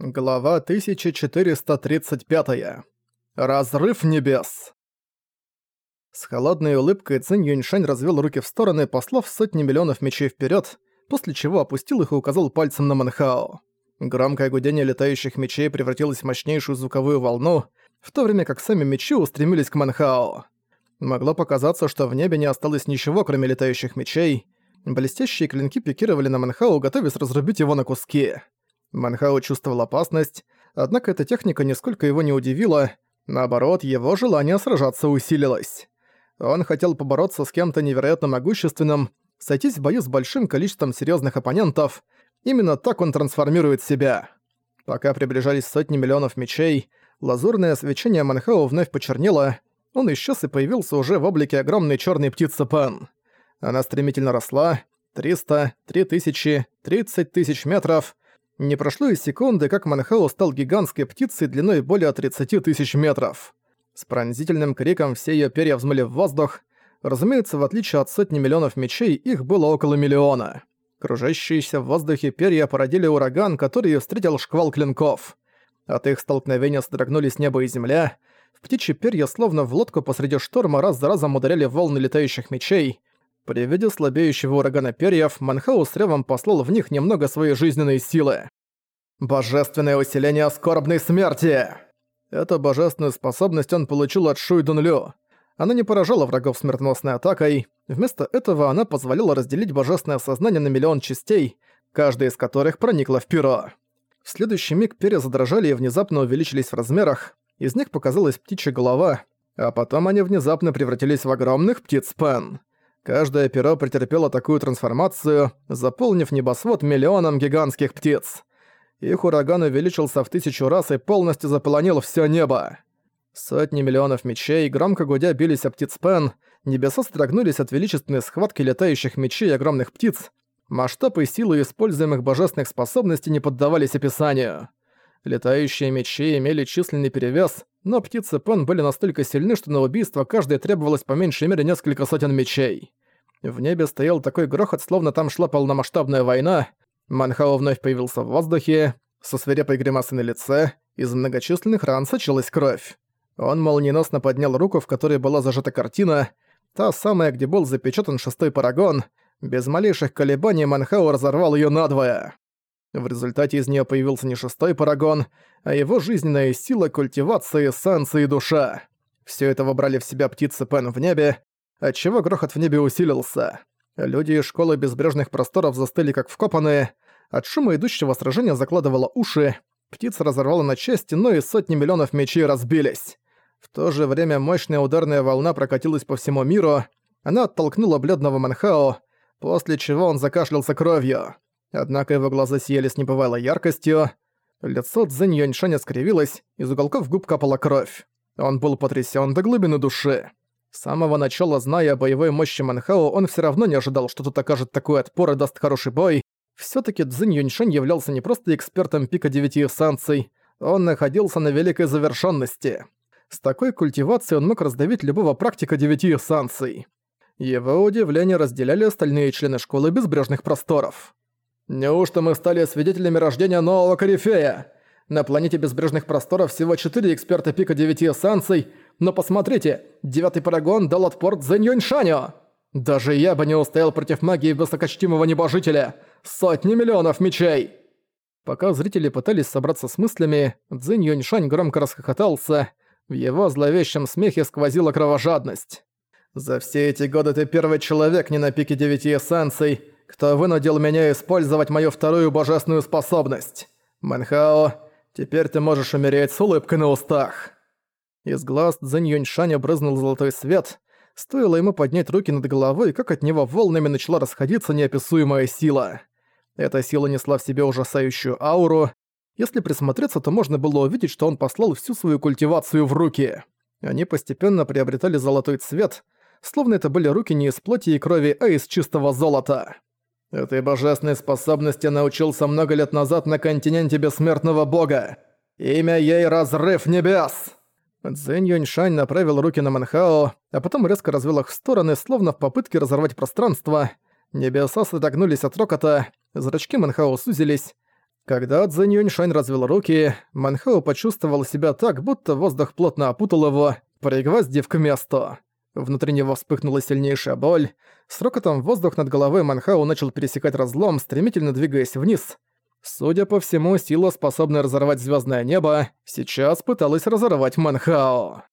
Глава 1435. Разрыв небес. С холодной улыбкой Цинь Юньшань развел руки в стороны, послав сотни миллионов мечей вперед, после чего опустил их и указал пальцем на Манхао. Громкое гудение летающих мечей превратилось в мощнейшую звуковую волну, в то время как сами мечи устремились к Манхао. Могло показаться, что в небе не осталось ничего, кроме летающих мечей. Блестящие клинки пикировали на Манхао, готовясь разрубить его на куски. Манхао чувствовал опасность, однако эта техника нисколько его не удивила, наоборот, его желание сражаться усилилось. Он хотел побороться с кем-то невероятно могущественным, сойтись в бою с большим количеством серьезных оппонентов, именно так он трансформирует себя. Пока приближались сотни миллионов мечей, лазурное свечение Манхао вновь почернело, он исчез и появился уже в облике огромной черной птицы Пен. Она стремительно росла, 300, 3000, 30 тысяч метров, не прошло и секунды, как Манхау стал гигантской птицей длиной более 30 тысяч метров. С пронзительным криком все её перья взмыли в воздух. Разумеется, в отличие от сотни миллионов мечей, их было около миллиона. Кружащиеся в воздухе перья породили ураган, который встретил шквал клинков. От их столкновения содрогнулись небо и земля. В птичьи перья, словно в лодку посреди шторма, раз за разом ударяли волны летающих мечей. При виде слабеющего урагана перьев, Манхау с ревом послал в них немного своей жизненной силы. «Божественное усиление скорбной смерти!» Эту божественную способность он получил от Шуй Дунлю. Она не поражала врагов смертоносной атакой, вместо этого она позволяла разделить божественное сознание на миллион частей, каждая из которых проникла в перо. В следующий миг перья задрожали и внезапно увеличились в размерах, из них показалась птичья голова, а потом они внезапно превратились в огромных птиц Пен. Каждое перо претерпело такую трансформацию, заполнив небосвод миллионом гигантских птиц. Их ураган увеличился в тысячу раз и полностью заполонил все небо. Сотни миллионов мечей, громко гудя, бились о птиц Пен, небеса строгнулись от величественной схватки летающих мечей и огромных птиц, масштаб и силы используемых божественных способностей не поддавались описанию. Летающие мечи имели численный перевес, но птицы Пен были настолько сильны, что на убийство каждой требовалось по меньшей мере несколько сотен мечей. В небе стоял такой грохот, словно там шла полномасштабная война. Манхао вновь появился в воздухе, со свирепой гримасой на лице, из многочисленных ран сочилась кровь. Он молниеносно поднял руку, в которой была зажата картина, та самая, где был запечатан шестой парагон. Без малейших колебаний Манхао разорвал ее надвое. В результате из нее появился не шестой парагон, а его жизненная сила, культивация, эссенция и душа. Все это вобрали в себя птицы Пен в небе, отчего грохот в небе усилился. Люди из школы безбрежных просторов застыли как вкопанные, от шума идущего сражения закладывало уши, птица разорвала на части, но и сотни миллионов мечей разбились. В то же время мощная ударная волна прокатилась по всему миру, она оттолкнула бледного Манхао, после чего он закашлялся кровью. Однако его глаза сияли с небывалой яркостью. Лицо Цзэнь Юньшаня скривилось, из уголков губ капала кровь. Он был потрясен до глубины души. С самого начала, зная о боевой мощи Манхао, он все равно не ожидал, что тут окажет такой отпор и даст хороший бой. все таки Цзинь Юньшань являлся не просто экспертом пика девяти эссанций, он находился на великой завершенности. С такой культивацией он мог раздавить любого практика девяти эссанций. Его удивление разделяли остальные члены школы безбрежных просторов. Неужто мы стали свидетелями рождения нового корифея? На планете безбрежных просторов всего четыре эксперта пика девяти эссанций, но посмотрите, девятый парагон дал отпор Цзэнь Юньшаню! Даже я бы не устоял против магии высокочтимого небожителя! Сотни миллионов мечей!» Пока зрители пытались собраться с мыслями, Цзинь Юньшань громко расхохотался, в его зловещем смехе сквозила кровожадность. «За все эти годы ты первый человек не на пике девяти эссенций, кто вынудил меня использовать мою вторую божественную способность. Манхао, теперь ты можешь умереть с улыбкой на устах». Из глаз Цзэнь Юньшаня брызнул золотой свет. Стоило ему поднять руки над головой, как от него волнами начала расходиться неописуемая сила. Эта сила несла в себе ужасающую ауру. Если присмотреться, то можно было увидеть, что он послал всю свою культивацию в руки. Они постепенно приобретали золотой цвет, словно это были руки не из плоти и крови, а из чистого золота. Этой божественной способности научился много лет назад на континенте Бессмертного Бога. Имя ей Разрыв Небес!» Цзэнь Юньшань направил руки на Манхао, а потом резко развел их в стороны, словно в попытке разорвать пространство. Небеса содрогнулись от рокота, зрачки Манхао сузились. Когда Цзэнь Юньшань развел руки, Манхао почувствовал себя так, будто воздух плотно опутал его, пригвоздив к месту. Внутри него вспыхнула сильнейшая боль. С рокотом воздух над головой Манхау начал пересекать разлом, стремительно двигаясь вниз. Судя по всему, сила, способная разорвать звездное небо, сейчас пыталась разорвать Манхао.